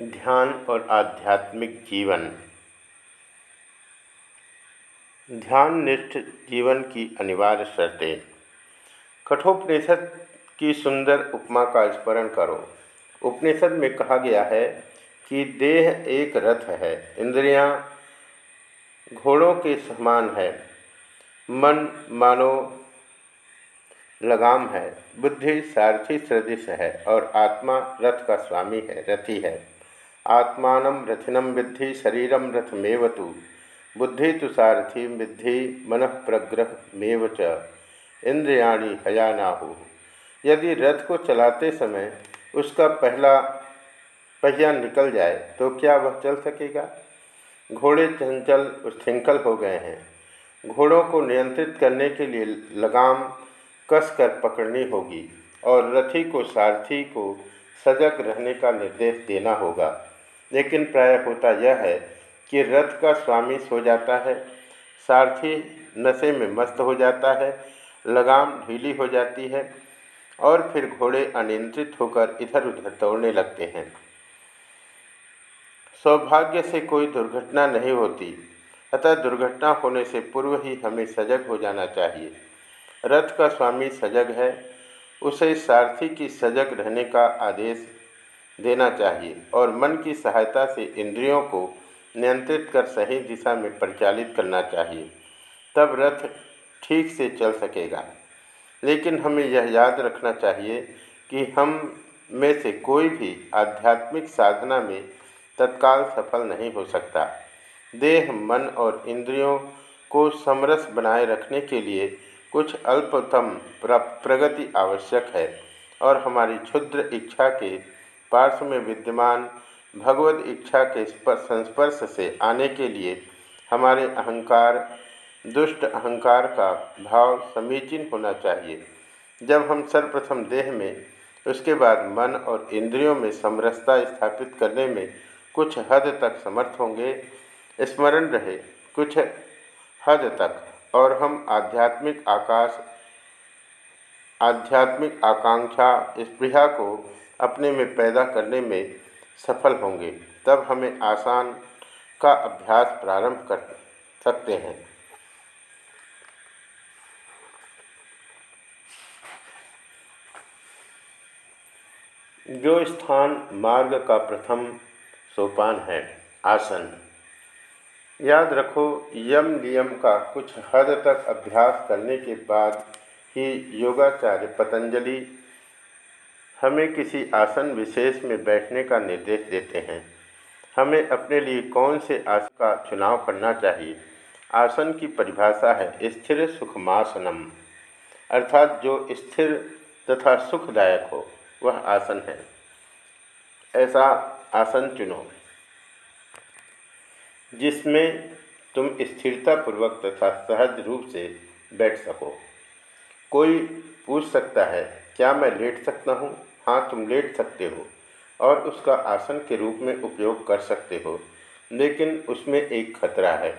ध्यान और आध्यात्मिक जीवन। ध्यान-निष्ठ जीवन की अनिवार्य शर्तें। कठोपनिषद की सुंदर उपमा का स्मरण करो। उपनिषद में कहा गया है कि देह एक रथ है, इंद्रियाँ घोड़ों के समान है, मन मानो लगाम है, बुद्धि सारथी सदृश है और आत्मा रथ का स्वामी है, रथी है। आत्मा रथिनम विद्धि शरीरम रथमेवतु बुद्धि तो सारथी, विद्धि मन प्रग्रहमेव च। इंद्रियाणी हयानाहु यदि रथ को चलाते समय उसका पहला पहिया निकल जाए तो क्या वह चल सकेगा? घोड़े चंचल श्रृंखल हो गए हैं। घोड़ों को नियंत्रित करने के लिए लगाम कस कर पकड़नी होगी, और रथी को, सारथी को सजग रहने का निर्देश देना होगा। लेकिन प्राय होता यह है कि रथ का स्वामी सो जाता है, सारथी नशे में मस्त हो जाता है, लगाम ढीली हो जाती है और फिर घोड़े अनियंत्रित होकर इधर उधर दौड़ने लगते हैं। सौभाग्य से कोई दुर्घटना नहीं होती, अतः दुर्घटना होने से पूर्व ही हमें सजग हो जाना चाहिए। रथ का स्वामी सजग है, उसे सारथी की सजग रहने का आदेश देना चाहिए और मन की सहायता से इंद्रियों को नियंत्रित कर सही दिशा में परिचालित करना चाहिए, तब रथ ठीक से चल सकेगा। लेकिन हमें यह याद रखना चाहिए कि हम में से कोई भी आध्यात्मिक साधना में तत्काल सफल नहीं हो सकता। देह, मन और इंद्रियों को समरस बनाए रखने के लिए कुछ अल्पतम प्रगति आवश्यक है और हमारी क्षुद्र इच्छा के पार्श्व में विद्यमान भगवत इच्छा के संस्पर्श से आने के लिए हमारे अहंकार, दुष्ट अहंकार का भाव समीचीन होना चाहिए। जब हम सर्वप्रथम देह में, उसके बाद मन और इंद्रियों में समरसता स्थापित करने में कुछ हद तक समर्थ होंगे, स्मरण रहे कुछ हद तक और हम आध्यात्मिक आकाश, आध्यात्मिक आकांक्षा, स्पृहा को अपने में पैदा करने में सफल होंगे, तब हमें आसान का अभ्यास प्रारंभ कर सकते हैं। जो स्थान मार्ग का प्रथम सोपान है, आसन। याद रखो, यम नियम का कुछ हद तक अभ्यास करने के बाद ही योगाचार्य पतंजलि हमें किसी आसन विशेष में बैठने का निर्देश देते हैं। हमें अपने लिए कौन से आसन का चुनाव करना चाहिए? आसन की परिभाषा है स्थिर सुखमासनम। अर्थात जो स्थिर तथा सुखदायक हो, वह आसन है। ऐसा आसन चुनो, जिसमें तुम स्थिरतापूर्वक तथा सहज रूप से बैठ सको। कोई पूछ सकता है क्या मैं लेट सकता हूँ? हाँ तुम लेट सकते हो और उसका आसन के रूप में उपयोग कर सकते हो, लेकिन उसमें एक खतरा है।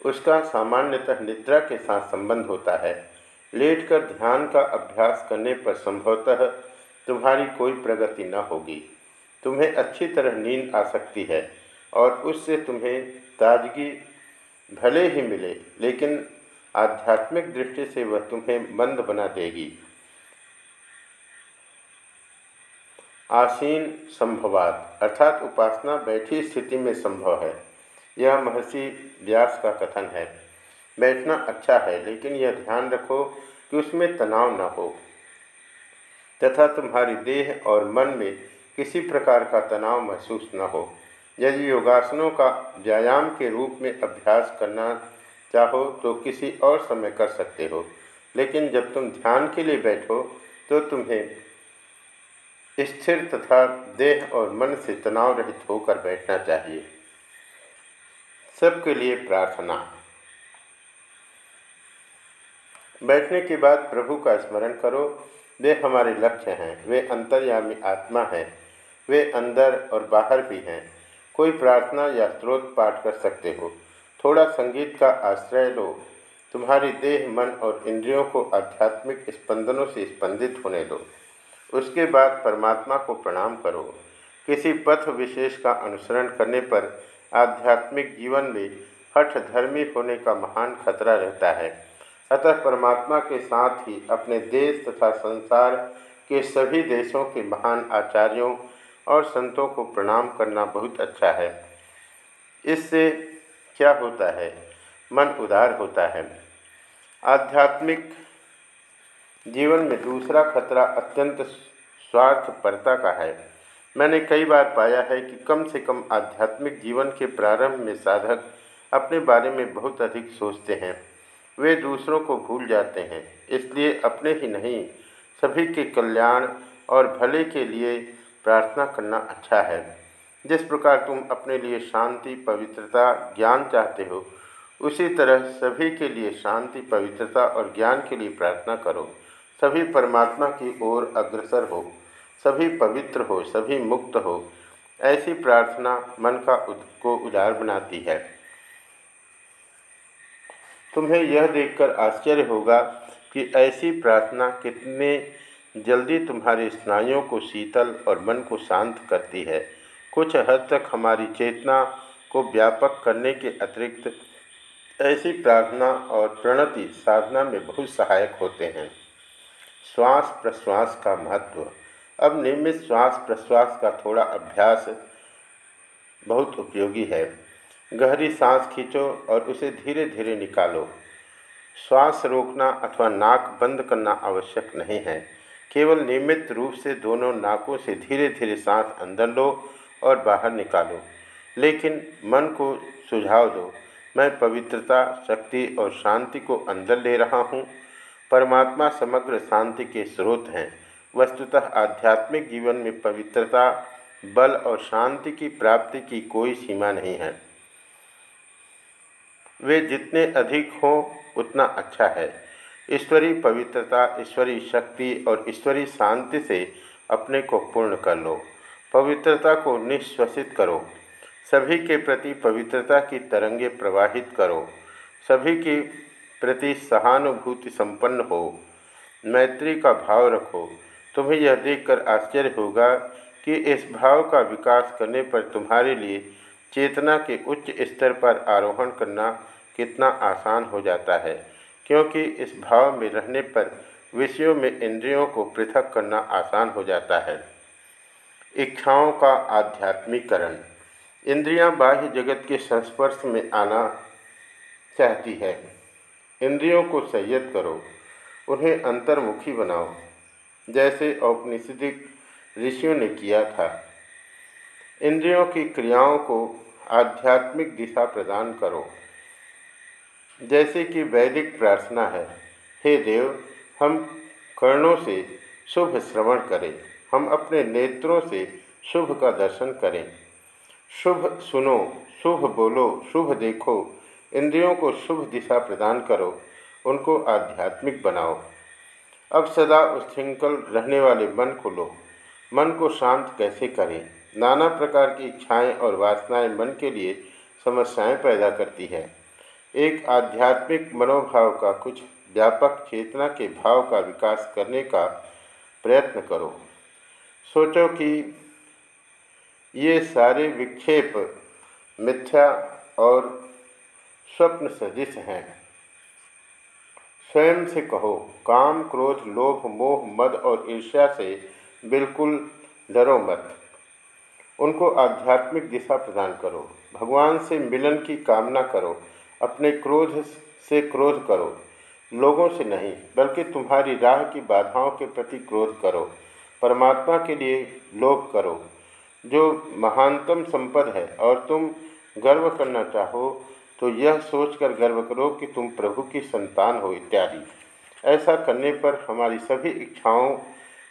उसका सामान्यतः निद्रा के साथ संबंध होता है। लेटकर ध्यान का अभ्यास करने पर संभवतः तुम्हारी कोई प्रगति न होगी। तुम्हें अच्छी तरह नींद आ सकती है और उससे तुम्हें ताजगी भले ही मिले, लेकिन आध्यात्मिक दृष्टि से वह तुम्हें मंद बना देगी। आसीन संभवात, अर्थात उपासना बैठी स्थिति में संभव है। यह महर्षि व्यास का कथन है। बैठना अच्छा है, लेकिन यह ध्यान रखो कि उसमें तनाव न हो। तथा तुम्हारी देह और मन में किसी प्रकार का तनाव महसूस न हो। यदि योगासनों का व्यायाम के रूप में अभ्यास करना चाहो तो किसी और समय कर सकते हो। लेकिन जब तुम ध्यान के लिए बैठो तो तुम्हें स्थिर तथा देह और मन से तनाव रहित होकर बैठना चाहिए। सबके लिए प्रार्थना। बैठने के बाद प्रभु का स्मरण करो, वे हमारे लक्ष्य हैं, वे अंतर्यामी आत्मा हैं, वे अंदर और बाहर भी हैं। कोई प्रार्थना या स्त्रोत पाठ कर सकते हो। थोड़ा संगीत का आश्रय लो। तुम्हारी देह, मन और इंद्रियों को आध्यात्मिक स्पंदनों से स्पंदित होने दो। उसके बाद परमात्मा को प्रणाम करो। किसी पथ विशेष का अनुसरण करने पर आध्यात्मिक जीवन में हठ धर्मी होने का महान खतरा रहता है। अतः परमात्मा के साथ ही अपने देश तथा संसार के सभी देशों के महान आचार्यों और संतों को प्रणाम करना बहुत अच्छा है। इससे क्या होता है? मन उदार होता है। आध्यात्मिक जीवन में दूसरा खतरा अत्यंत स्वार्थपरता का है। मैंने कई बार पाया है कि कम से कम आध्यात्मिक जीवन के प्रारंभ में साधक अपने बारे में बहुत अधिक सोचते हैं। वे दूसरों को भूल जाते हैं, इसलिए अपने ही नहीं, सभी के कल्याण और भले के लिए प्रार्थना करना अच्छा है। जिस प्रकार तुम अपने लिए शांति, पवित्रता, ज्ञान चाहते हो, उसी तरह सभी के लिए शांति, पवित्रता और ज्ञान के लिए प्रार्थना करो। सभी परमात्मा की ओर अग्रसर हो, सभी पवित्र हो, सभी मुक्त हो, ऐसी प्रार्थना मन का को उदार बनाती है। तुम्हें यह देखकर आश्चर्य होगा कि ऐसी प्रार्थना कितने जल्दी तुम्हारे स्नायुओं को शीतल और मन को शांत करती है। कुछ हद तक हमारी चेतना को व्यापक करने के अतिरिक्त ऐसी प्रार्थना और प्रणति साधना में बहुत सहायक होते हैं। श्वास प्रश्वास का महत्व। अब नियमित श्वास प्रश्वास का थोड़ा अभ्यास बहुत उपयोगी है। गहरी सांस खींचो और उसे धीरे धीरे निकालो। श्वास रोकना अथवा नाक बंद करना आवश्यक नहीं है। केवल नियमित रूप से दोनों नाकों से धीरे धीरे सांस अंदर लो और बाहर निकालो। लेकिन मन को सुझाव दो। मैं पवित्रता, शक्ति और शांति को अंदर ले रहा हूँ। परमात्मा समग्र शांति के स्रोत हैं। वस्तुतः आध्यात्मिक जीवन में पवित्रता, बल और शांति की प्राप्ति की कोई सीमा नहीं है। वे जितने अधिक हों, उतना अच्छा है। ईश्वरीय पवित्रता ईश्वरीय शक्ति और ईश्वरीय शांति से अपने को पूर्ण कर लो। पवित्रता को निश्वसित करो। सभी के प्रति पवित्रता की तरंगे प्रवाहित करो। सभी के प्रति सहानुभूति संपन्न हो, मैत्री का भाव रखो। तुम्हें यह देखकर आश्चर्य होगा कि इस भाव का विकास करने पर तुम्हारे लिए चेतना के उच्च स्तर पर आरोहण करना कितना आसान हो जाता है, क्योंकि इस भाव में रहने पर विषयों में इंद्रियों को पृथक करना आसान हो जाता है। इच्छाओं का आध्यात्मिकरण। इंद्रियाँ बाह्य जगत के संस्पर्श में आना चाहती है। इंद्रियों को संयत करो, उन्हें अंतर्मुखी बनाओ, जैसे औपनिषदिक ऋषियों ने किया था। इंद्रियों की क्रियाओं को आध्यात्मिक दिशा प्रदान करो, जैसे कि वैदिक प्रार्थना है, हे देव, हम कर्णों से शुभ श्रवण करें, हम अपने नेत्रों से शुभ का दर्शन करें। शुभ सुनो, शुभ बोलो, शुभ देखो इंद्रियों को शुभ दिशा प्रदान करो, उनको आध्यात्मिक बनाओ। अब सदा उच्छृंखल रहने वाले मन को लो। मन को शांत कैसे करें? नाना प्रकार की इच्छाएँ और वासनाएँ मन के लिए समस्याएँ पैदा करती है। एक आध्यात्मिक मनोभाव का कुछ व्यापक चेतना के भाव का विकास करने का प्रयत्न करो। सोचो कि ये सारे विक्षेप, मिथ्या और स्वप्न सदिश हैं। स्वयं से कहो, काम, क्रोध, लोभ, मोह, मद और ईर्ष्या से बिल्कुल डरो मत। उनको आध्यात्मिक दिशा प्रदान करो। भगवान से मिलन की कामना करो। अपने क्रोध से क्रोध करो। लोगों से नहीं, बल्कि तुम्हारी राह की बाधाओं के प्रति क्रोध करो। परमात्मा के लिए लोभ करो। जो महानतम संपद है और तुम गर्व करना चाहो तो यह सोचकर गर्व करो कि तुम प्रभु की संतान हो इत्यादि। ऐसा करने पर हमारी सभी इच्छाओं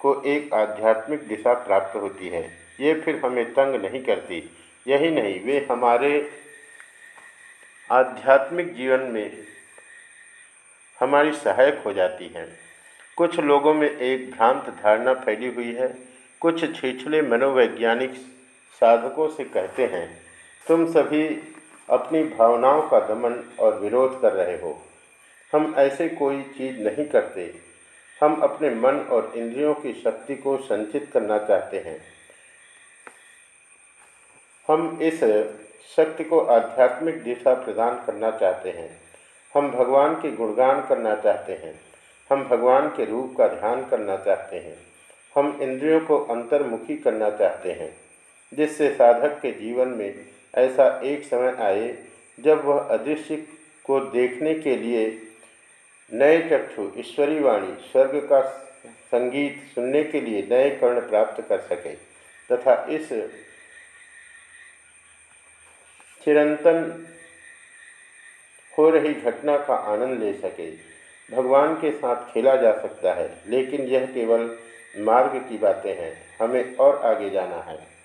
को एक आध्यात्मिक दिशा प्राप्त होती है। ये फिर हमें तंग नहीं करती। यही नहीं, वे हमारे आध्यात्मिक जीवन में हमारी सहायक हो जाती हैं। कुछ लोगों में एक भ्रांत धारणा फैली हुई है। कुछ छिछले मनोवैज्ञानिक साधकों से कहते हैं, तुम सभी अपनी भावनाओं का दमन और विरोध कर रहे हो। हम ऐसे कोई चीज़ नहीं करते। हम अपने मन और इंद्रियों की शक्ति को संचित करना चाहते हैं। हम इस शक्ति को आध्यात्मिक दिशा प्रदान करना चाहते हैं। हम भगवान के गुणगान करना चाहते हैं। हम भगवान के रूप का ध्यान करना चाहते हैं। हम इंद्रियों को अंतर्मुखी करना चाहते हैं, जिससे साधक के जीवन में ऐसा एक समय आए जब वह अदृश्य को देखने के लिए नए चक्षु, ईश्वरी वाणी, स्वर्ग का संगीत सुनने के लिए नए कर्ण प्राप्त कर सके तथा इस चिरंतन हो रही घटना का आनंद ले सके। भगवान के साथ खेला जा सकता है, लेकिन यह केवल मार्ग की बातें हैं। हमें और आगे जाना है।